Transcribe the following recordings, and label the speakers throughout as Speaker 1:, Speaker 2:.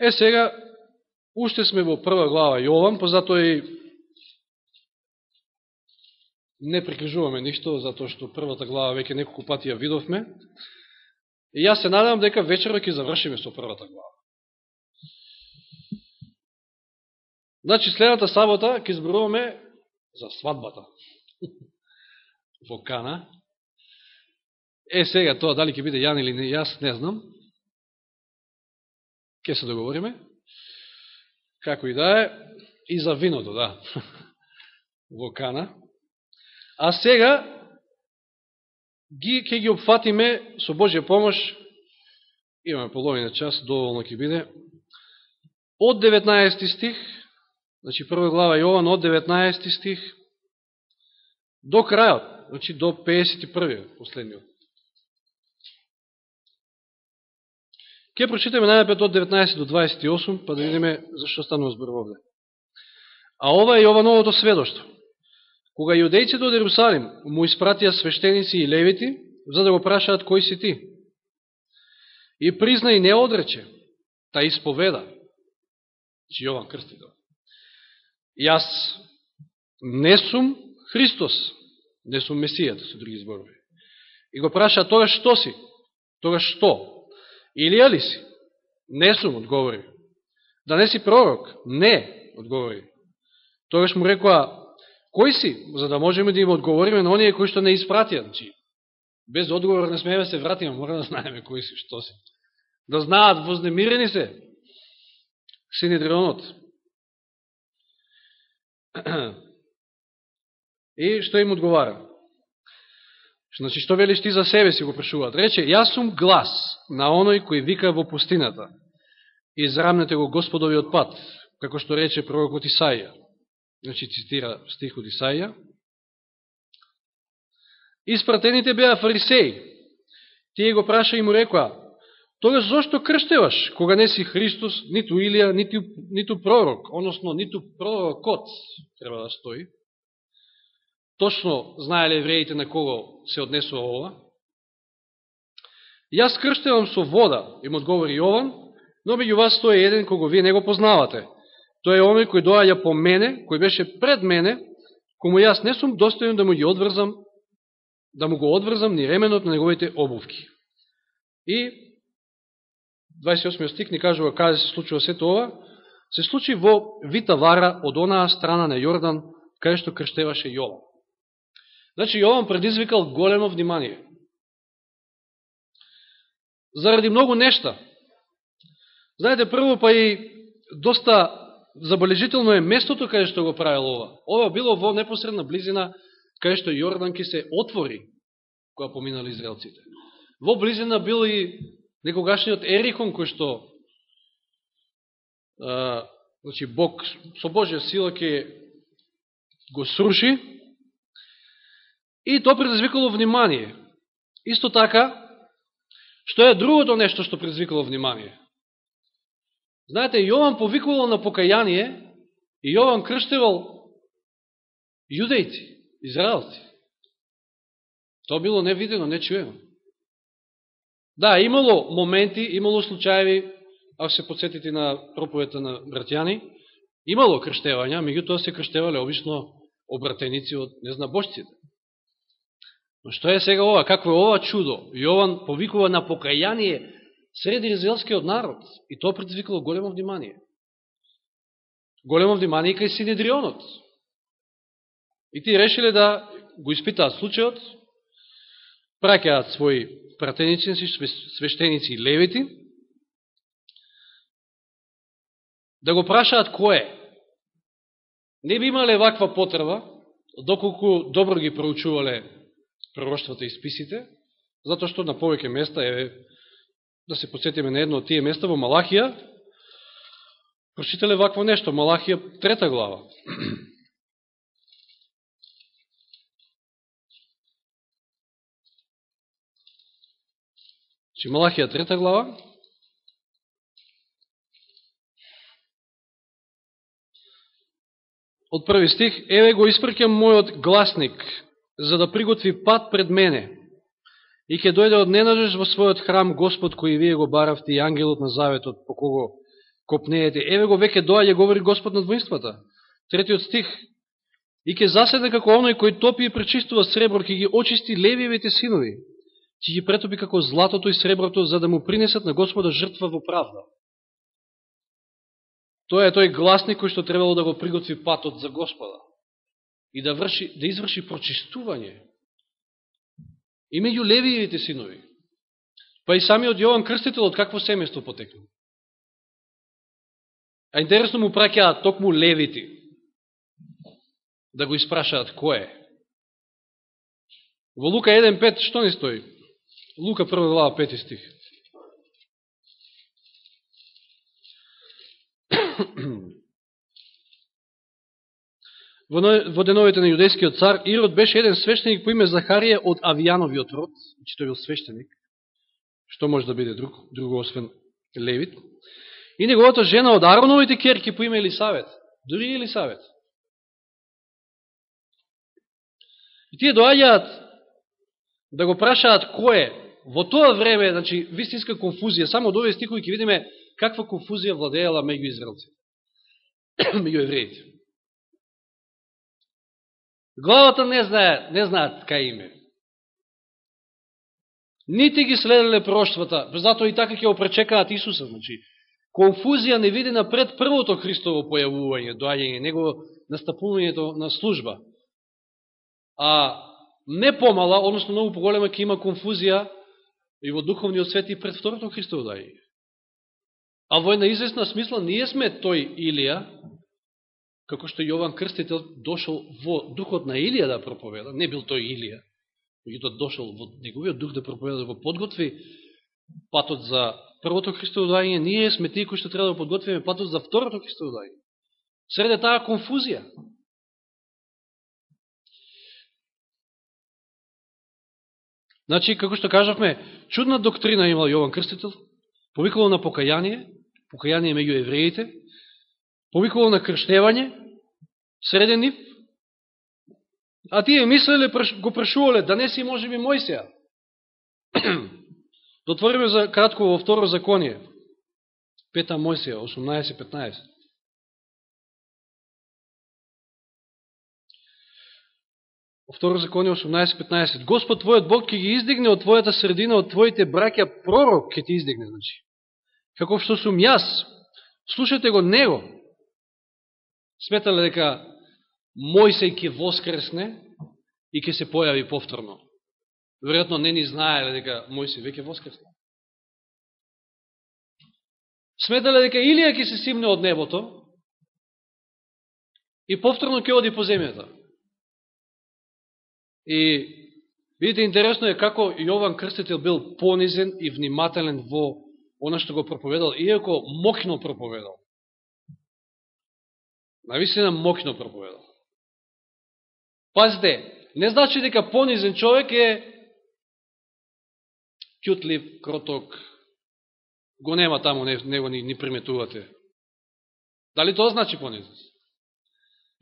Speaker 1: Е, сега, уште сме во прва глава Јован, па позато и не прикажуваме ништо, затоа што првата глава веќе неколку пати ја видовме. И јас се надам дека вечерва ќе завршиме со првата глава. Значи, следната сабота ќе зборуваме за свадбата во Кана. Е, сега тоа дали ќе биде Јан или не, јас не знам. Ке се договориме. Како и да е, и за виното, да. во Кана. А сега ги ќе ги опфатиме со Божја помош. Имаме половина час, доволно ќе биде. Од 19 стих, значи прва глава Јован од 19 стих до крајот, значи до 51 последниот. Ке прочитаме најапет од 19 до 28, па да видиме зашто станува збор овде. А ова е Јовановото сведоштво. Кога јудејците од Ерусалим му испратија свештеници и левити, за да го прашаат кој си ти. И призна и не одрече, та исповеда, че Јован Крстител. Јас не сум Христос, не сум Месијата, со други зборови. И го праша, тогаш што си? Тогаш што? Илија ли си? Не сум, одговори. Да не си пророк? Не, одговори. Тогаш му рекоа, кој си? За да можеме да им одговориме на оние кои што не испратија. Значи, без одговор не смееме се вратиме, мора да знаеме кој си, што си. Да знаат, вознемирени се. Синедрионот. И што им одговара? Значи, што велиш ти за себе си го прашуваат? Рече, јас сум глас на оној кој вика во пустината. Израмнете го Господовиот пат, како што рече пророкот Исаија. Значи, цитира стихот Исаија. Испратените беа фарисеи. Тие го праша и му рекоа, тогаш зошто крштеваш, кога не си Христос, ниту Илија, ниту, ниту пророк, односно, ниту пророкот, треба да стои. Точно знаеле евреите на кого се однесува ова. Јас крштевам со вода, им одговори Јован, но меѓу вас стои еден кого вие не го познавате. Тој е оној кој доаѓа по мене, кој беше пред мене, кому јас не сум достоен да му ги одврзам, да му го одврзам ни ременот на неговите обувки. И 28 стик ни кажува каде се случува сето ова, се случи во Витавара од онаа страна на Јордан, каде што крштеваше Јован. Значи, Јован предизвикал големо внимание. Заради многу нешта. Знаете, прво па и доста забележително е местото каде што го правил ова. Ова било во непосредна близина каде што Јордан ке се отвори кога поминали израелците. Во близина бил и некогашниот Ерихон кој што а, значи Бог со Божја сила ке го сруши и тоа предизвикало внимание. Исто така, што е другото нешто што предизвикало внимание? Знаете, Јован повикувал на покаяние и Јован крштевал јудејци, израелци. Тоа било невидено, нечуено. Да, имало моменти, имало случаеви, ако се подсетите на проповета на братјани, имало крштевања, меѓутоа се крштевале обично обратеници од незнабожците. Но што е сега ова? Какво е ова чудо? Јован повикува на покаяние среди израелскиот народ. И тоа предизвикало големо внимание. Големо внимание и кај Синедрионот. И ти решиле да го испитаат случајот, праќаат своји пратеници, свештеници и левити, да го прашаат кој е. Не би имале ваква потреба, доколку добро ги проучувале пророштвата и списите, затоа што на повеќе места е да се подсетиме на едно од тие места во Малахија, прочитале вакво нешто, Малахија трета глава. Чи значи, Малахија трета глава, од први стих, еве го испркам мојот гласник, за да приготви пат пред мене, И ќе дојде од ненадеж во својот храм Господ кој вие го баравте и ангелот на заветот по кого копнеете. Еве го веќе доаѓа говори Господ на двоинствата. Третиот стих. И ке заседе како оној кој топи и пречистува сребро, ќе ги очисти левиевите синови, ќе ги претопи како златото и среброто, за да му принесат на Господа жртва во правда. Тоа е тој гласник кој што требало да го приготви патот за Господа и да, врши, да изврши прочистување. И меѓу левиевите синови. Па и самиот Јован Крстител од какво семејство потекнал? А интересно му праќаат токму левити да го испрашаат кој е. Во Лука 1.5 што ни стои? Лука 1 глава 5 стих. Во деновите на јудејскиот цар Ирод беше еден свештеник по име Захарија од Авијановиот род, че тој бил свештеник. Што може да биде друг, друго освен Левит? И неговата жена од Ароновите керки по име Елисавет. Дори Елисавет. И тие доаѓаат да го прашаат кој е. Во тоа време, значи, вистинска конфузија, само од овие стихови ќе видиме каква конфузија владеела меѓу израелците, меѓу евреите. Главата не знае, не знаат кај име. Нити ги следеле проштвата, затоа и така ќе опречекаат Исуса. Значи, конфузија не видена пред првото Христово појавување, доаѓање, него настапувањето на служба. А не помала, односно многу поголема, ќе има конфузија и во духовниот свет и пред второто Христово доаѓање. А во една известна смисла, ние сме тој Илија, како што Јован Крстител дошол во духот на Илија да проповеда, не бил тој Илија, меѓутоа дошол во неговиот дух да проповеда, во подготви патот за првото Христово дајање, ние сме тие кои што треба да подготвиме патот за второто Христово дајање. Среде таа конфузија, Значи, како што кажавме, чудна доктрина имал Јован Крстител, повикало на покаяние, покаяние меѓу евреите, повикувал на крштевање, среден нив, а тие мислеле, го прашувале, да не си може би Мојсија. Дотвориме за кратко во второ законие, пета Мојсија, 18-15. Второ законие 18.15. Господ твојот Бог ќе ги издигне од твојата средина, од твоите браќа, пророк ќе ти издигне, значи. Како што сум јас, слушате го него. Сметале дека Мојсей ќе воскресне и ќе се појави повторно. Веројатно не ни знаеле дека Мојсей веќе воскресне. Сметале дека Илија ќе се симне од небото и повторно ќе оди по земјата. И видите, интересно е како Јован Крстител бил понизен и внимателен во она што го проповедал, иако мокно проповедал. Навистина мокно проповедал. Пазите, не значи дека понизен човек е кјутлив, кроток, го нема таму, него ни, ни приметувате. Дали тоа значи понизен?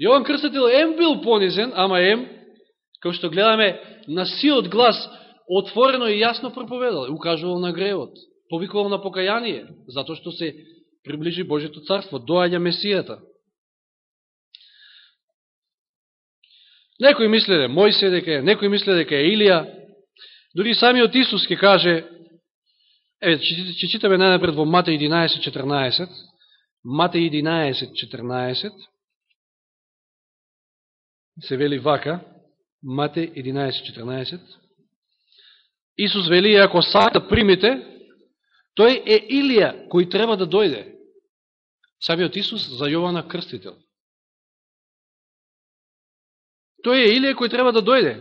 Speaker 1: Јован Крстател ем бил понизен, ама ем Како што гледаме, на сиот глас отворено и јасно проповедал, укажувал на гревот, повикувал на покаяние, затоа што се приближи Божето царство, доаѓа Месијата. Некои мислеле Мојсе дека е, некои мислеле дека е Илија, дори самиот Исус ке каже, еве, ќе читаме најнапред во Матеј 11.14, Матеј 11.14, се вели вака, Мате 11.14. Исус вели, ако сакате да примите, тој е Илија кој треба да дојде. Самиот Исус за Јована Крстител. Тој е Илија кој треба да дојде.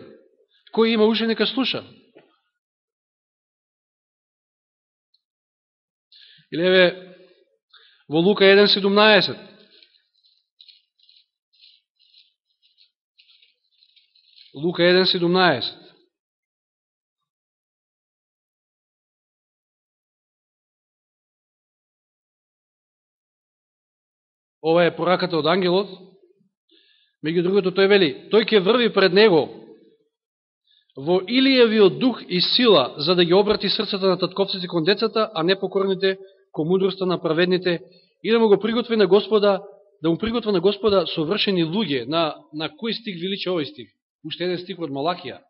Speaker 1: Кој има уши нека слуша. Или еве во Лука 1.17. Лука 1.17. Ова е пораката од ангелот. Меѓу другото тој вели, тој ќе врви пред него во Илијевиот дух и сила, за да ги обрати срцата на татковците кон децата, а не покорните кон мудростта на праведните и да му го приготви на Господа, да му приготви на Господа совршени луѓе. На, на кој стих велича овој стих? Уште еден стих од Малахија.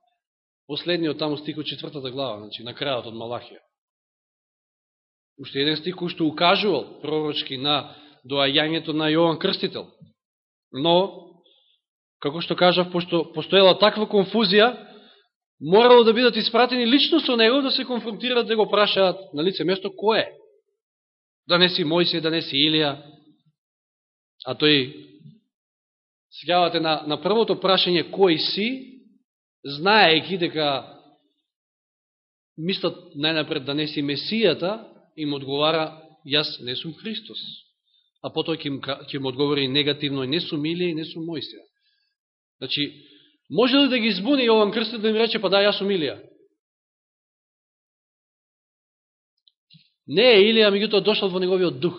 Speaker 1: Последниот таму стих од четвртата глава, значи на крајот од Малахија. Уште еден стих кој што укажувал пророчки на доаѓањето на Јован Крстител. Но, како што кажав, пошто постоела таква конфузија, морало да бидат испратени лично со него да се конфронтират, да го прашаат на лице место кој е. Да не си Мојсе, да не си Илија. А тој, сеќавате на, на првото прашање кој си, знаејќи дека мислат најнапред да не си Месијата, им одговара, јас не сум Христос. А потоа ќе им, им одговори негативно, не сум Илија и не сум Мојсија. Значи, Може ли да ги избуни Јован Крстит да им рече, па да, јас сум Илија? Не е Илија, меѓутоа дошол во неговиот дух.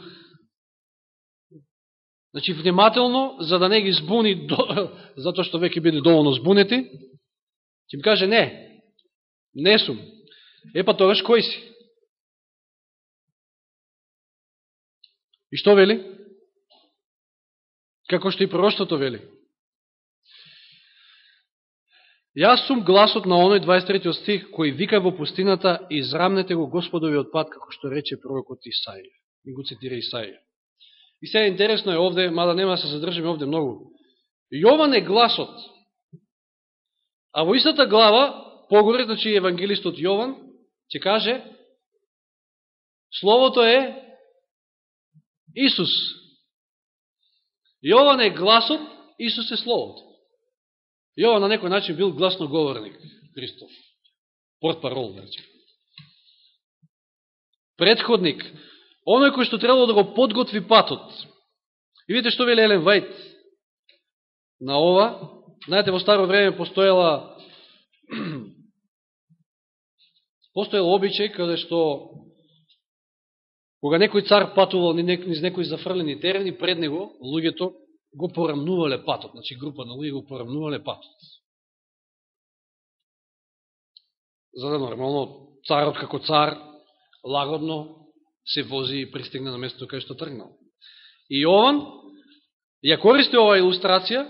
Speaker 1: Значи, внимателно, за да не ги збуни, затоа што веќе биде доволно збунети, ќе им каже, не, не сум. Епа тогаш кој си? И што вели? Како што и пророштото вели. Јас сум гласот на оној 23 стих кој вика во пустината израмнете го Господовиот пат, како што рече пророкот Исаија. И го цитира Исаија. И сега интересно е овде, мада нема да се задржиме овде многу. Јован е гласот. А во истата глава, погоре, значи евангелистот Јован, ќе каже, Словото е Исус. Јован е гласот, Исус е Словото. Јован на некој начин бил гласноговорник Христов. Порт портпарол да речем. Предходник. Оној кој што требало да го подготви патот. И видите што вели Елен Вајт на ова. Знаете, во старо време постоела постоел обичај каде што кога некој цар патувал низ некои зафрлени терени, пред него луѓето го порамнувале патот, значи група на луѓе го порамнувале патот. За да нормално царот како цар лагодно се вози и пристигне на местото кај што тргнал. И Јован ја користи оваа илустрација,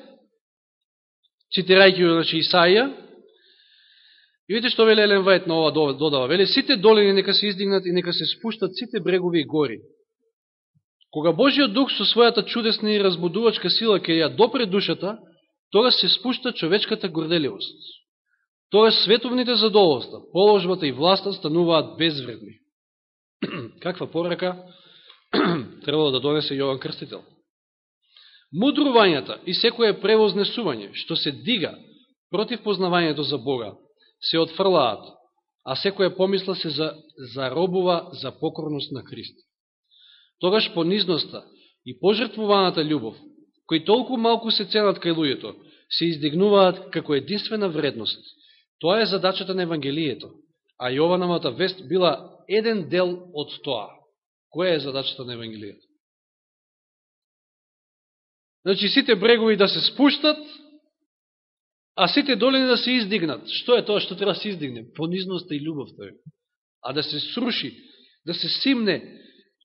Speaker 1: цитирајќи значи, Исаија, и видите што вели Елен Вајт на ова додава. Вели, сите долини нека се издигнат и нека се спуштат сите брегови и гори. Кога Божиот дух со својата чудесна и разбудувачка сила ќе ја допре душата, тога се спушта човечката горделивост. Тога световните задоволства, положбата и власта стануваат безвредни. Каква порака требало да донесе Јован Крстител? Мудрувањата и секоје превознесување, што се дига против познавањето за Бога, се отфрлаат, а секоја помисла се заробува за покорност на Христа тогаш понизноста и пожртвуваната љубов, кои толку малку се ценат кај луѓето, се издигнуваат како единствена вредност. Тоа е задачата на Евангелието, а Јовановата вест била еден дел од тоа. Која е задачата на Евангелието? Значи, сите брегови да се спуштат, а сите долини да се издигнат. Што е тоа што треба да се издигне? Понизноста и љубовта е. А да се сруши, да се симне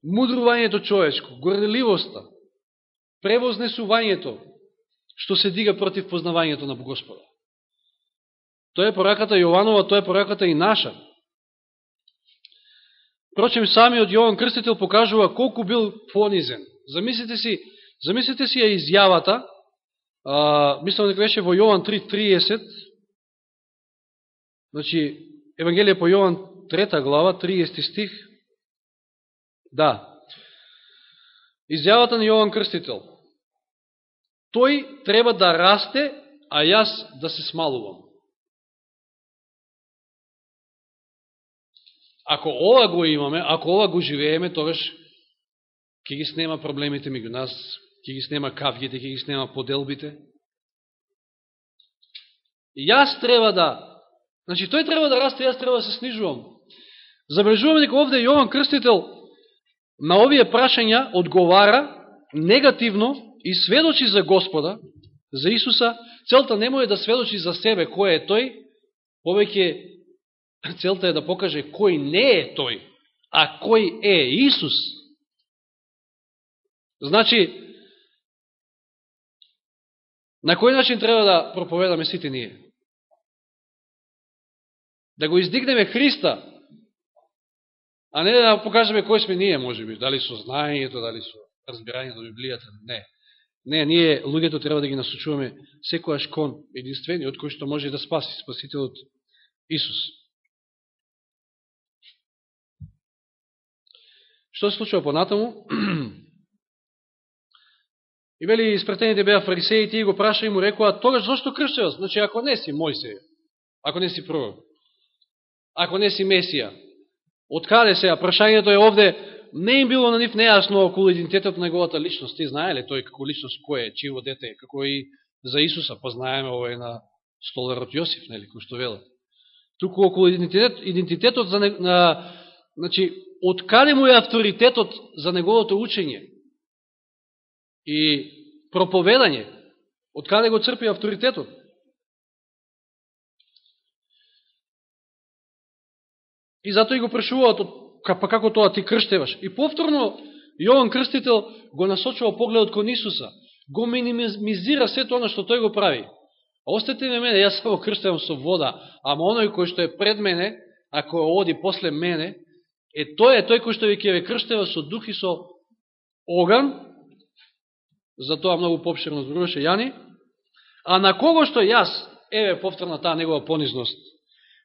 Speaker 1: мудрувањето човечко, горделивоста, превознесувањето, што се дига против познавањето на Господа. Тоа е пораката Јованова, тоа е пораката и наша. Прочем, самиот Јован Крстител покажува колку бил понизен. Замислите си, замислите си ја изјавата, а, мислам дека беше во Јован 3.30, значи, Евангелие по Јован 3 глава, 30 стих, Да. Изјавата на Јован Крстител. Тој треба да расте, а јас да се смалувам. Ако ова го имаме, ако ова го живееме, тогаш ќе ги снема проблемите меѓу нас, ќе ги снема кавгите, ќе ги снема поделбите. Јас треба да, значи тој треба да расте, јас треба да се снижувам. Забрежуваме дека овде Јован Крстител на овие прашања одговара негативно и сведочи за Господа, за Исуса, целта не е да сведочи за себе кој е тој, повеќе целта е да покаже кој не е тој, а кој е Исус. Значи, на кој начин треба да проповедаме сите ние? Да го издигнеме Христа, а не да покажеме кој сме ние, може би, дали со знаењето, дали со разбирањето на Библијата, не. Не, ние луѓето треба да ги насочуваме секојаш кон единствениот кој што може да спаси, спасителот Исус. Што се случува понатаму? И вели, испратените беа фарисеите и го праша и му рекоа, тогаш зашто кршеваш? Значи, ако не си Мојсе, ако не си пророк, ако не си Месија, од каде се? А прашањето е овде, не им било на нив нејасно околу идентитетот на неговата личност. Ти знаеле тој како личност кој е, чиво дете е, како и за Исуса, познаеме ова е на столарот Јосиф, нели, кој што велат. Туку околу идентитет, идентитетот за, на, значи, од каде му е авторитетот за неговото учење? и проповедање. Од каде го црпи авторитетот? И затоа и го прашуваат, па како тоа ти крштеваш? И повторно, Јован Крстител го насочува погледот кон Исуса. Го минимизира сето оно што тој го прави. Остете ме мене, јас само крштевам со вода, ама оној кој што е пред мене, ако оди после мене, е тој е тој кој што ви ќе ве крштева со дух и со оган, за тоа многу попширно зборуваше Јани, а на кого што јас, еве повторна таа негова понизност,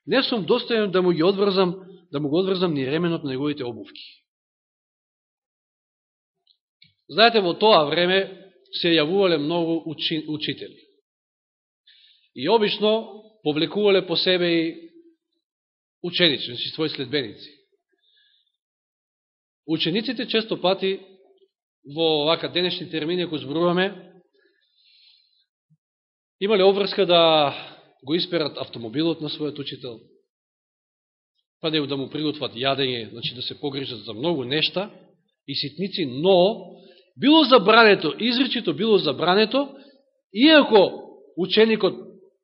Speaker 1: не сум достоен да му ги одврзам, да му го одврзам ни ременот на неговите обувки. Знаете, во тоа време се јавувале многу учи, учители. И обично повлекувале по себе и ученици, значи своји следбеници. Учениците често пати во вака денешни термини, ако зборуваме, имале обврска да го исперат автомобилот на својот учител, па да му приготват јадење, значи да се погрижат за многу нешта и ситници, но било забрането, изречито било забрането, иако ученикот,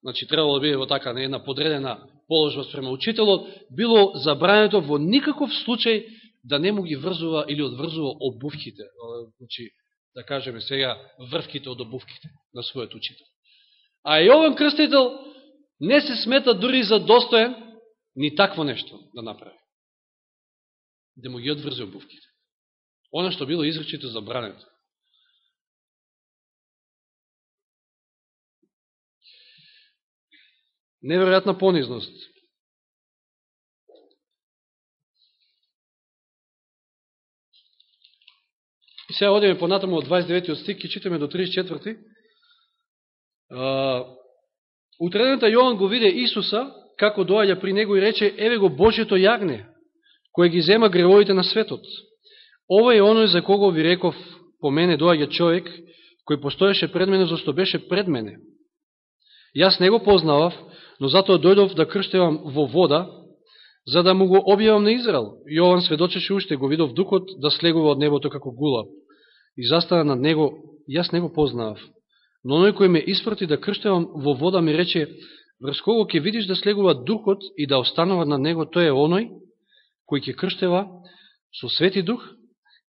Speaker 1: значи требало да биде во така на една подредена положба спрема учителот, било забрането во никаков случај да не му ги врзува или одврзува обувките, значи, да кажеме сега, врвките од обувките на својот учител. А Јован Крстител не се смета дури за достоен ни такво нешто да направи. Да му ги одврзи обувките. Оно што било изречито забрането. Неверојатна понизност. И сега одиме понатаму од 29 стик и читаме до 34. Утредната Јован го виде Исуса, како доаѓа при него и рече, еве го Божјето јагне, кој ги зема гревоите на светот. Ова е оној за кого ви реков, по мене доаѓа човек, кој постоеше пред мене, зашто беше пред мене. Јас не го познавав, но затоа дојдов да крштевам во вода, за да му го објавам на Израел. Јован сведочеше уште, го видов духот да слегува од небото како гула. И застана над него, јас не го познавав. Но оној кој ме испрати да крштевам во вода ми рече, врз кого ќе видиш да слегува духот и да останува на него, тој е оној кој ќе крштева со свети дух,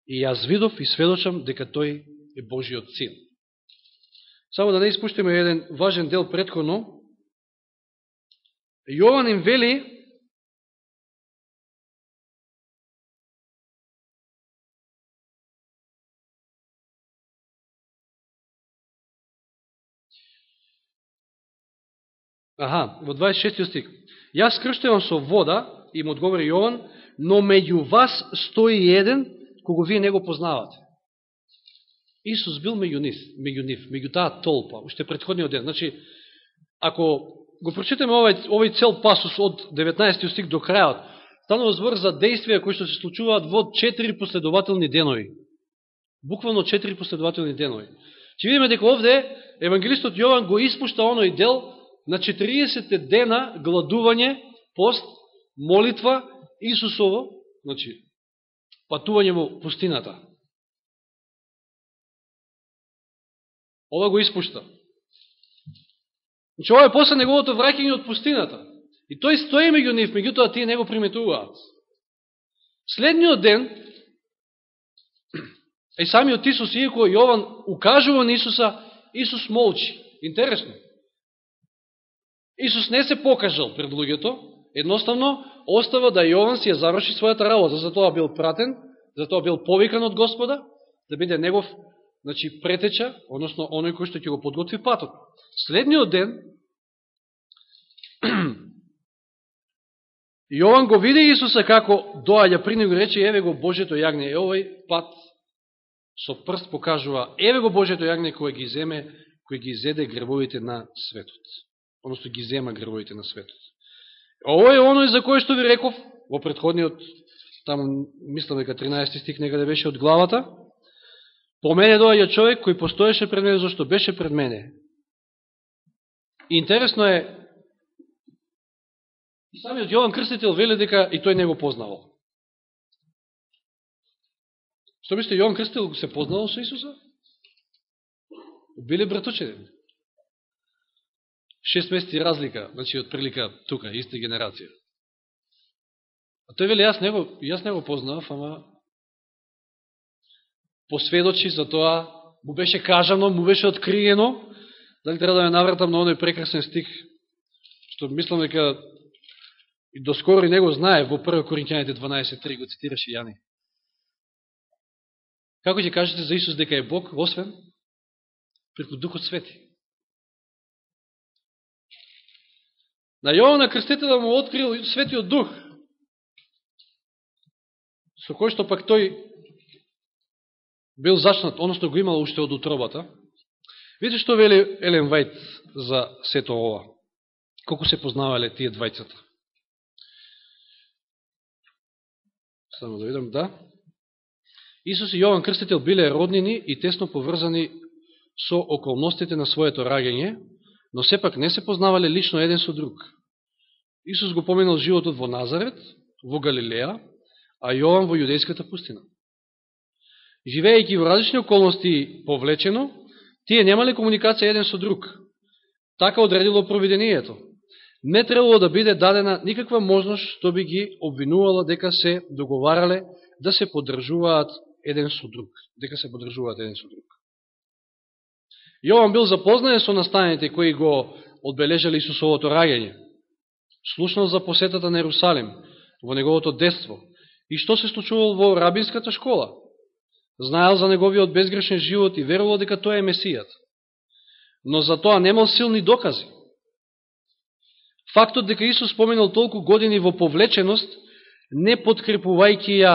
Speaker 1: и јас видов и сведочам дека тој е Божиот син. Само да не испуштиме еден важен дел предходно, Јован им вели Аха, во 26 стик. Јас крштевам со вода, им одговори Јован, но меѓу вас стои еден, кого вие не го познавате. Исус бил меѓу нив, меѓу нив, меѓу таа толпа, уште предходниот ден. Значи, ако го прочитаме овој, овој цел пасус од 19 стик до крајот, станува збор за действија кои што се случуваат во четири последователни денови. Буквално четири последователни денови. Ќе видиме дека овде евангелистот Јован го испушта оној дел на 40 дена гладување, пост, молитва, Исусово, значи, патување во пустината. Ова го испушта. Значи, ова е после неговото враќање од пустината. И тој стои меѓу нив, меѓутоа тие не го приметуваат. Следниот ден, И самиот Исус, иако Јован укажува на Исуса, Исус молчи. Интересно. Исус не се покажал пред луѓето, едноставно остава да Јован си ја заврши својата работа. Затоа бил пратен, затоа бил повикан од Господа, да биде негов значи, претеча, односно оној кој што ќе го подготви патот. Следниот ден, Јован го види Исуса како доаѓа при него рече, еве го Божето јагне, е овој пат со прст покажува, еве го Божето јагне кој ги земе, кој ги зеде гребовите на светот односто ги зема гревоите на светот. Ово е оној за кој што ви реков во предходниот, таму мислам дека 13 стих некаде беше од главата, по мене доаѓа човек кој постоеше пред мене зашто беше пред мене. Интересно е, и самиот Јован Крстител вели дека и тој не го познавал. Што мисле, Јован Крстител се познавал со Исуса? Биле братучеден. 6 месеци разлика, значи од прилика тука, иста генерација. А тој вели, јас не го, јас не го познав, ама посведочи за тоа, му беше кажано, му беше откриено, дали треба да ме навратам на оној прекрасен стих, што мислам дека и доскоро и не го знае во 1 Коринќаните 12.3 го цитираше Јани. Како ќе кажете за Исус дека е Бог, освен преку Духот Свети? На Јована Крстителя да му открил Светиот Дух, со кој што пак тој бил зачнат, односно го имал уште од утробата. Видите што вели Елен Вајт за сето ова? Колку се познавале тие двајцата? Само да видам, да. Исус и Јован Крстител биле роднини и тесно поврзани со околностите на своето раѓање, но сепак не се познавале лично еден со друг. Исус го поминал животот во Назарет, во Галилеја, а Јован во јудејската пустина. Живејќи во различни околности повлечено, тие немале комуникација еден со друг. Така одредило провидението. Не требало да биде дадена никаква можност што би ги обвинувала дека се договарале да се подржуваат еден со друг. Дека се подржуваат еден со друг. Јован бил запознаен со настаните кои го одбележали Исусовото раѓање. Слушнал за посетата на Ерусалим во неговото детство и што се случувал во рабинската школа. Знаел за неговиот безгрешен живот и верувал дека тој е Месијат. Но за тоа немал силни докази. Фактот дека Исус споменал толку години во повлеченост, не подкрепувајќи ја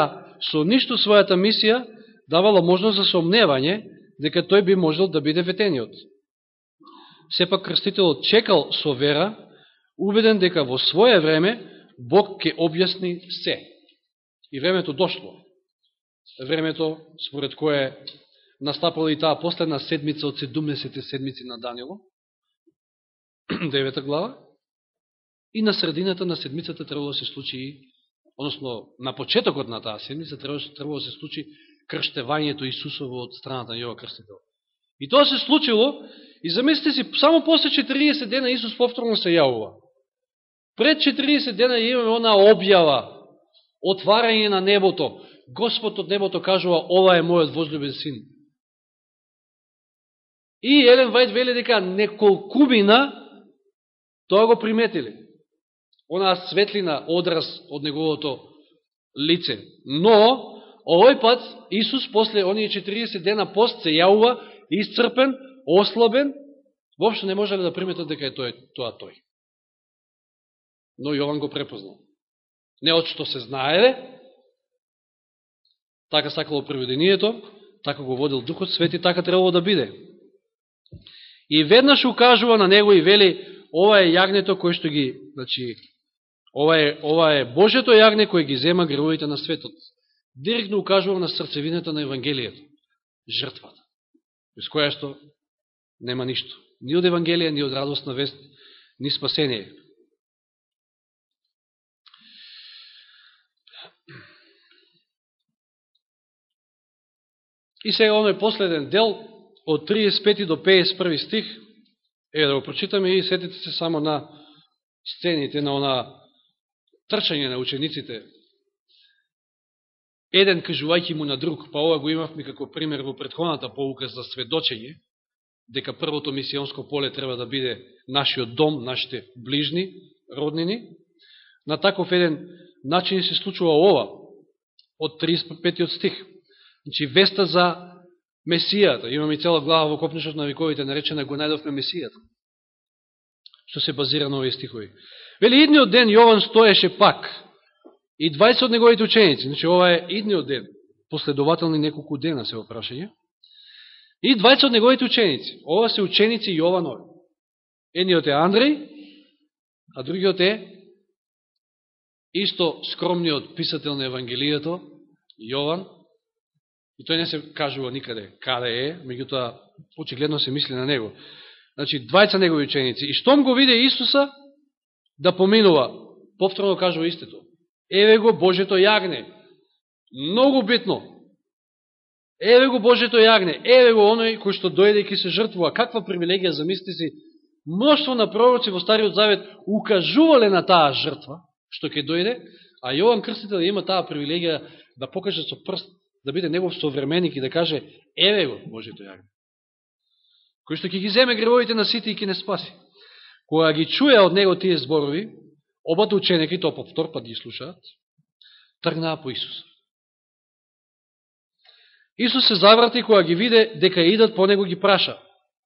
Speaker 1: со ништо својата мисија, давала можност за сомневање дека тој би можел да биде ветениот. Сепак крстителот чекал со вера, убеден дека во своје време Бог ќе објасни се. И времето дошло. Времето според кое настапала и таа последна седмица од 70 седмици на Данило, девета глава, и на средината на седмицата требало да се случи, односно на почетокот на таа седмица требало да се случи крштевањето Исусово од страната на Јова Крстител. И тоа се случило, и замислите си, само после 40 дена Исус повторно се јавува. Пред 40 дена имаме она објава, отварање на небото. Господ од небото кажува, ова е мојот возлюбен син. И Елен Вајд вели дека неколкубина тоа го приметили. Онаа светлина, одраз од неговото лице. Но, Овој пат Исус после оние 40 дена пост се јавува исцрпен, ослабен, воопшто не можеле да приметат дека е тоа, тоа тој. Но Јован го препознал. Не од што се знаеле, така сакало приведението, така го водил Духот Свети, така требало да биде. И веднаш укажува на него и вели, ова е јагнето кој што ги, значи, ова е, ова е Божето јагне кој ги зема гревовите на светот директно укажува на срцевината на Евангелието, жртвата, без која што нема ништо. Ни од Евангелие, ни од радостна вест, ни спасение. И сега оној последен дел, од 35 до 51 стих, е да го прочитаме и сетите се само на сцените, на она трчање на учениците еден кажувајќи му на друг, па ова го имавме како пример во предходната поука за сведочење, дека првото мисионско поле треба да биде нашиот дом, нашите ближни, роднини, на таков еден начин се случува ова, од 35 стих. Значи, веста за Месијата. Имаме и цела глава во Копнишот на вековите, наречена го најдовме Месијата. Што се базира на овие стихови. Вели, идниот ден Јован стоеше пак, и 20 од неговите ученици, значи ова е идниот ден, последователни неколку дена се опрашање, и 20 од неговите ученици. Ова се ученици Јованови. Едниот е Андреј, а другиот е исто скромниот писател на Евангелието, Јован, и тој не се кажува никаде каде е, меѓутоа очигледно се мисли на него. Значи, двајца негови ученици. И штом го виде Исуса да поминува, повторно кажува истето. Еве го Божето јагне. Многу битно. Еве го Божето јагне. Еве го оној кој што дојде и се жртвува. Каква привилегија, замисли си, Мноштво на пророци во Стариот Завет укажувале на таа жртва, што ќе дојде, а Јован Крстител има таа привилегија да покаже со прст, да биде негов современик и да каже, еве го Божето јагне. Кој што ќе ги земе гревовите на сите и ќе не спаси. Кога ги чуја од него тие зборови, обата ученики, тоа по втор пат ги слушаат, тргнаа по Исус. Исус се заврати кога ги виде дека идат по него ги праша,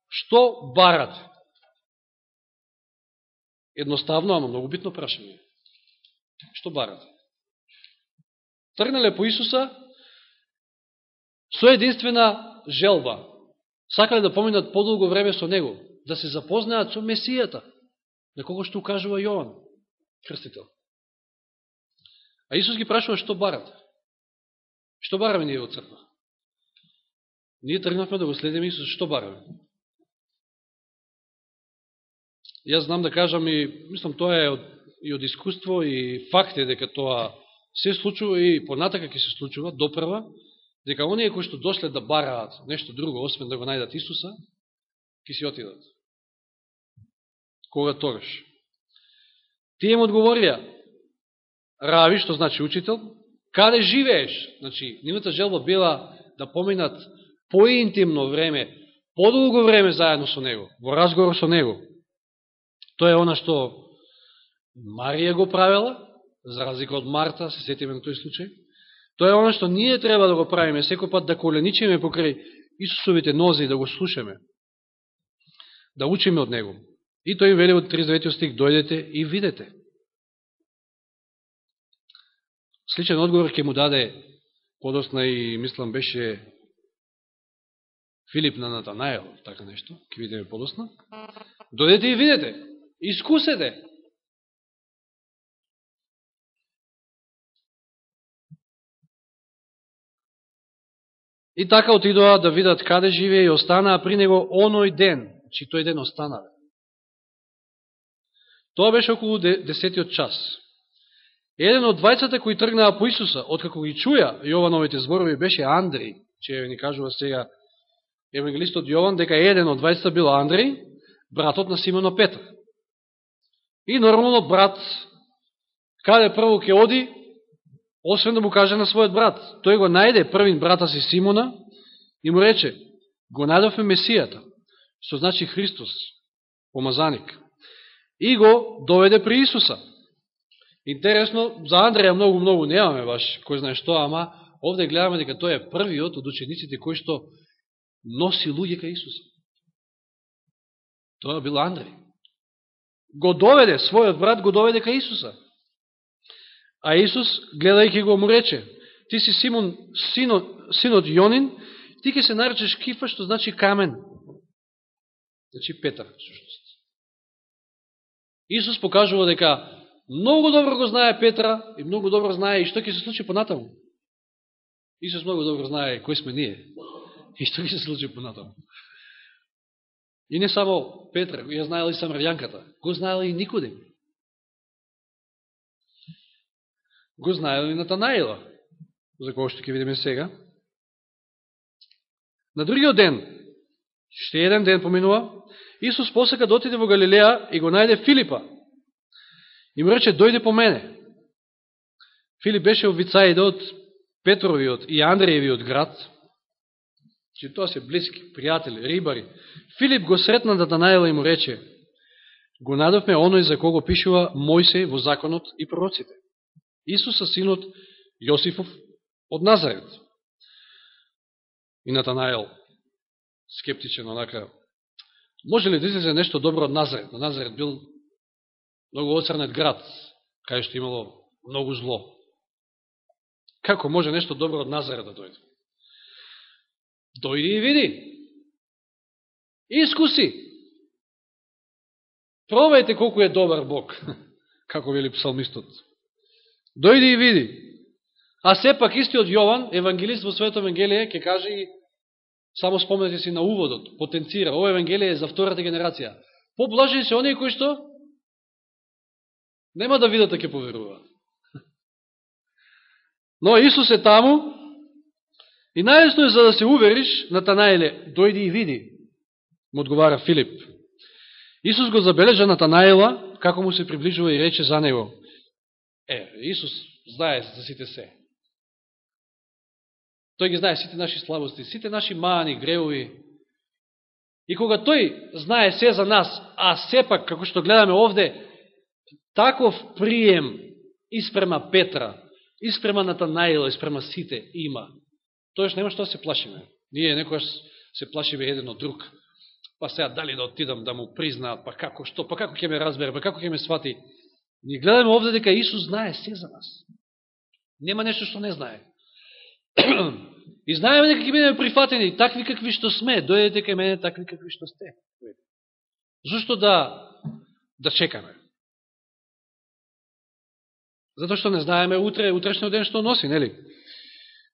Speaker 1: што барат?“ Едноставно, ама многу битно прашање. Што барат? Тргнале по Исуса со единствена желба. Сакале да поминат подолго време со Него, да се запознаат со Месијата, на кого што укажува Јован, крстител. А Исус ги прашува што барате. Што бараме ние од црква? Ние тргнавме да го следиме Исус, што бараме? Јас знам да кажам и, мислам, тоа е од, и од искуство и факт е дека тоа се случува и понатака ќе се случува, допрва, дека оние кои што дошле да бараат нешто друго, освен да го најдат Исуса, ќе си отидат. Кога тогаш? Тие му одговорија, Рави, што значи учител, каде живееш? Значи, нивната желба била да поминат поинтимно време, подолго време заедно со него, во разговор со него. Тоа е она што Марија го правила, за разлика од Марта, се сетиме на тој случај. Тоа е она што ние треба да го правиме, секој пат да коленичиме покрај Исусовите нози и да го слушаме, да учиме од Него. И тој им вели од 39 стих, дојдете и видете. Сличен одговор ќе му даде подосна и мислам беше Филип на Натанаел, така нешто, ќе видиме подосна. Дојдете и видете. Искусете. И така отидоа да видат каде живее и останаа при него оној ден, чи тој ден останале. Тоа беше околу десетиот час. Еден од двајцата кои тргнаа по Исуса, откако ги чуја Јовановите зборови, беше Андреј, че ни кажува сега евангелистот Јован, дека еден од двајцата бил Андреј, братот на Симона Петр. И нормално брат, каде прво ќе оди, освен да му каже на својот брат. Тој го најде првин брата си Симона и му рече, го најдовме Месијата, што значи Христос, помазаник. И го доведе при Исуса. Интересно, за Андреја многу-многу немаме баш, кој знае што, ама овде гледаме дека тој е првиот од учениците кој што носи луѓе кај Исуса. Тоа бил Андреј го доведе, својот брат го доведе кај Исуса. А Исус, гледајќи го, му рече, ти си Симон, синот, синот Јонин, ти ќе се наречеш Кифа, што значи камен. Значи Петар, сушност. Исус покажува дека многу добро го знае Петра и многу добро знае и што ќе се случи понатаму. Исус многу добро знае кој сме ние и што ќе се случи понатаму. И не само Петра, ја знаела и Самарјанката, го знаела и Никодим. Го знаела и Натанаила, за кого што ќе видиме сега. На другиот ден, ще еден ден поминува, Исус посека да отиде во Галилеја и го најде Филипа. И му рече, дојде по мене. Филип беше овицајде од Петровиот и Андреевиот град, че тоа се близки, пријатели, рибари, Филип го сретна Натанаела и му рече, го надовме оној за кого пишува Мојсей во законот и пророците. Исуса синот Јосифов од Назарет. И Натанаел, скептичен, онака, може ли да излезе нешто добро од Назарет? На Назарет бил многу оцрнет град, кај што имало многу зло. Како може нешто добро од Назарет да дојде? Дојди и види. Искуси. Пробајте колку е добар Бог, како вели псалмистот. Дојди и види. А сепак истиот Јован, евангелист во Свето Евангелие, ќе каже и само спомнете си на уводот, потенцира, ова Евангелие е за втората генерација. Поблажени се оние кои што нема да видат да ќе поверуваат. Но Исус е таму и најесно е за да се увериш, Натанаеле, дојди и види, му одговара Филип. Исус го забележа Натанаела, како му се приближува и рече за него. Е, Исус знае за сите се. Тој ги знае сите наши слабости, сите наши мани, греови. И кога тој знае се за нас, а сепак, како што гледаме овде, таков прием испрема Петра, испрема Натанаила, испрема сите има. Тоеш нема што да се плашиме. Ние некојаш се плашиме еден од друг па сега дали да отидам да му признаат, па како, што, па како ќе ме разбере, па како ќе ме свати. Ние гледаме овде дека Исус знае се за нас. Нема нешто што не знае. И знаеме дека ќе бидеме прифатени, такви какви што сме, дојдете кај мене такви какви што сте. Зошто да, да чекаме? Затоа што не знаеме утре, утрешниот ден што носи, нели?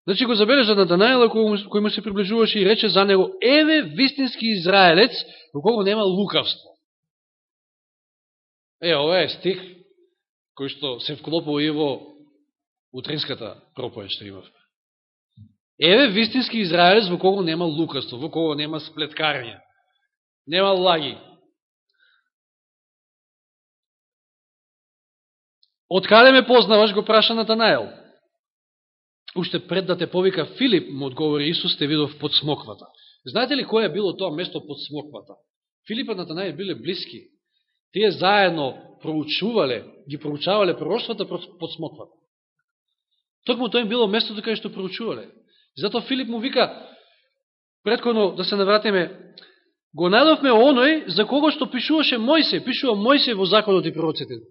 Speaker 1: Значи го забележа Натанаела кој му се приближуваше и рече за него, еве вистински израелец, во кого нема лукавство. Е, ова е стих кој што се вклопува и во утринската проповед што имавме. Еве вистински израелец во кого нема лукаство, во кого нема сплеткарење, нема лаги. Од каде ме познаваш, го праша Натанаел уште пред да те повика Филип, му одговори Исус, те видов под смоквата. Знаете ли кој е било тоа место под смоквата? Филип и Натанаел биле близки. Тие заедно проучувале, ги проучавале пророќствата под смоквата. Токму тоа им било местото кај што проучувале. Зато Филип му вика, предходно да се навратиме, го надовме оној за кого што пишуваше Мојсе, пишува Мојсе во законот и пророците.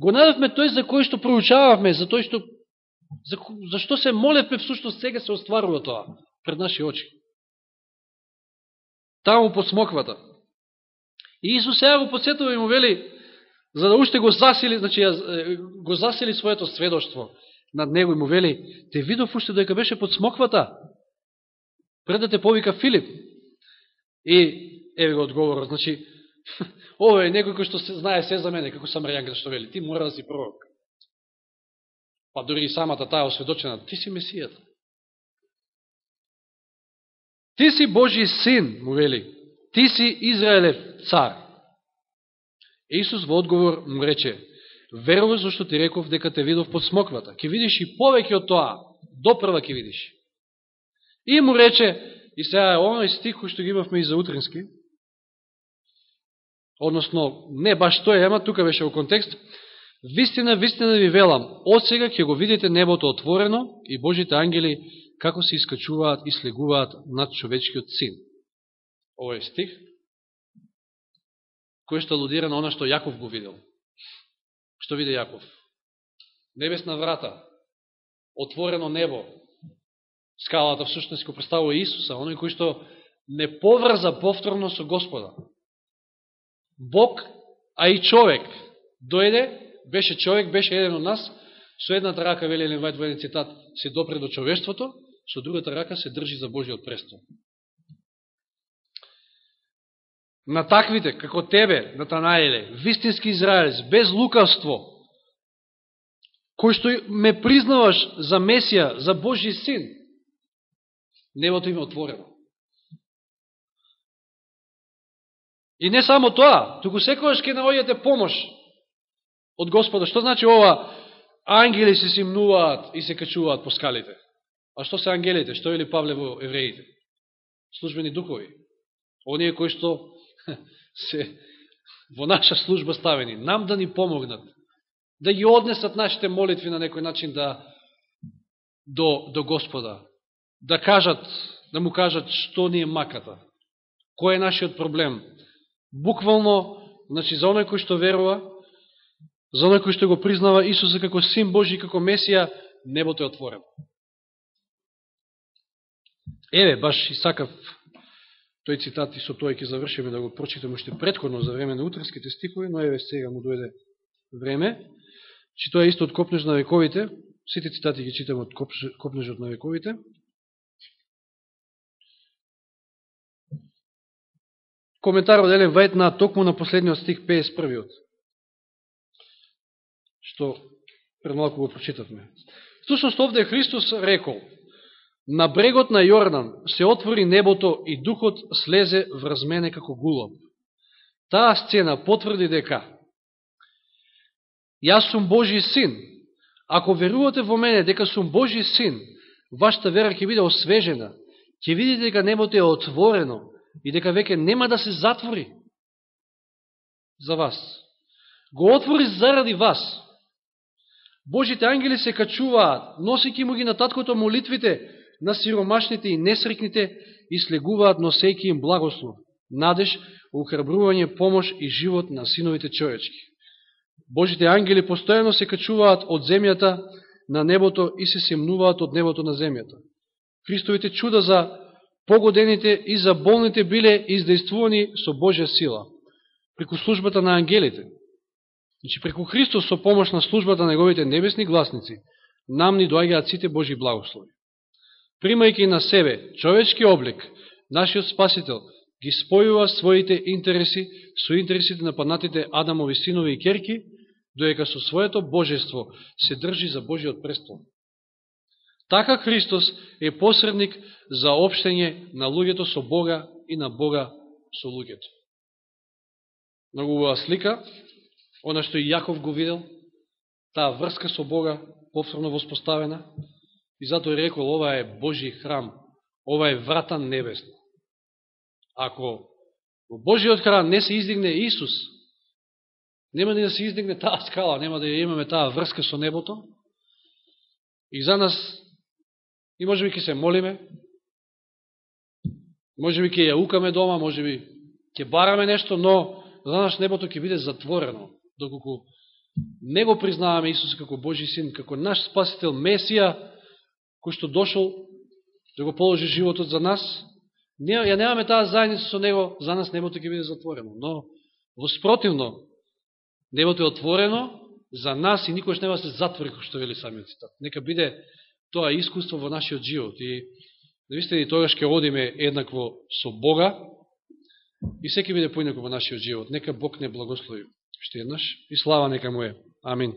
Speaker 1: Го надовме тој за кој што проучававме, за тој што За, што се молевме всушност сега се остварува тоа пред наши очи? Таму под смоквата. И Исус сега го подсетува и му вели, за да уште го засили, значи го засили своето сведоштво над него и му вели, те видов уште дека беше под смоквата, пред да те повика Филип. И еве го одговорот, значи, ова е некој кој што се знае се за мене, како Самарјанка што вели, ти мора да си пророк па дори и самата таа осведочена, ти си Месијата. Ти си Божи син, му вели, ти си Израелев цар. Исус во одговор му рече, веруваш зашто ти реков дека те видов под смоквата. Ке видиш и повеќе од тоа, допрва ке видиш. И му рече, и сега е оној стих кој што ги имавме и за утрински, односно, не баш тој, ема тука беше во контекст, Вистина, вистина ви велам, од сега ќе го видите небото отворено и Божите ангели како се искачуваат и слегуваат над човечкиот син. Ово е стих, кој што алудира на она што Јаков го видел. Што виде Јаков? Небесна врата, отворено небо, скалата всушност го представува Исуса, оној кој што не поврза повторно со Господа. Бог, а и човек, дојде беше човек, беше еден од нас, со едната рака, вели Елен Вајд во цитат, се допре до човештвото, со другата рака се држи за Божиот престол. На таквите, како тебе, Натанаеле, вистински израелец, без лукавство, кој што ме признаваш за Месија, за Божи син, небото име отворено. И не само тоа, туку секојаш ке наоѓате помош од Господа. Што значи ова? Ангели се симнуваат и се качуваат по скалите. А што се ангелите? Што е или Павле во евреите? Службени духови. Оние кои што се во наша служба ставени, нам да ни помогнат, да ги однесат нашите молитви на некој начин да до, до Господа, да кажат, да му кажат што ни е маката, кој е нашиот проблем. Буквално, значи за оној кој што верува, за оној кој што го признава Исуса како Син Божи, како Месија, небото е отворено. Еве, баш и сакав тој цитат и со тој ќе завршиме да го прочитаме уште предходно за време на утрските стихови, но еве сега му дојде време. Че тоа е исто од Копнеж на вековите, сите цитати ги читаме од Копнежот на вековите. Коментар од Елен Вајт на токму на последниот стих 51-иот, што пред малко го прочитавме. Стушност овде Христос рекол, На брегот на Јордан се отвори небото и духот слезе врз мене како гулоб. Таа сцена потврди дека Јас сум Божи син. Ако верувате во мене дека сум Божи син, вашата вера ќе биде освежена, ќе видите дека небото е отворено и дека веќе нема да се затвори за вас. Го отвори заради вас. Божите ангели се качуваат, носики му ги на таткото молитвите, на сиромашните и несрекните и слегуваат носејки им благослов, надеж, ухрабрување, помош и живот на синовите човечки. Божите ангели постојано се качуваат од земјата на небото и се семнуваат од небото на земјата. Христовите чуда за погодените и за болните биле издействувани со Божја сила, преку службата на ангелите. Значи, преку Христос со помош на службата на неговите небесни гласници, нам ни доаѓаат сите Божи благослови примајќи на себе човечки облик, нашиот Спасител ги спојува своите интереси со интересите на панатите Адамови синови и керки, доека со своето божество се држи за Божиот престол. Така Христос е посредник за обштење на луѓето со Бога и на Бога со луѓето. Многу убава слика, она што и Јаков го видел, таа врска со Бога повторно воспоставена, И затоа рекол, ова е Божи храм, ова е врата небесна. Ако во Божиот храм не се издигне Исус, нема ни да се издигне таа скала, нема да имаме таа врска со небото. И за нас, и може би ќе се молиме, може би ќе ја укаме дома, може би ќе бараме нешто, но за нас небото ќе биде затворено, доколку не го признаваме Исус како Божи син, како наш спасител Месија, кој што дошол да го положи животот за нас, не, ја немаме таа заедница со него, за нас небото ќе биде затворено. Но, воспротивно, небото е отворено за нас и никош нема да се затвори, кој што вели самиот цитат. Нека биде тоа искуство во нашиот живот. И, наистина, и тогаш ќе одиме еднакво со Бога и секи биде поинако во нашиот живот. Нека Бог не благослови. Ще еднаш. И слава нека му е. Амин.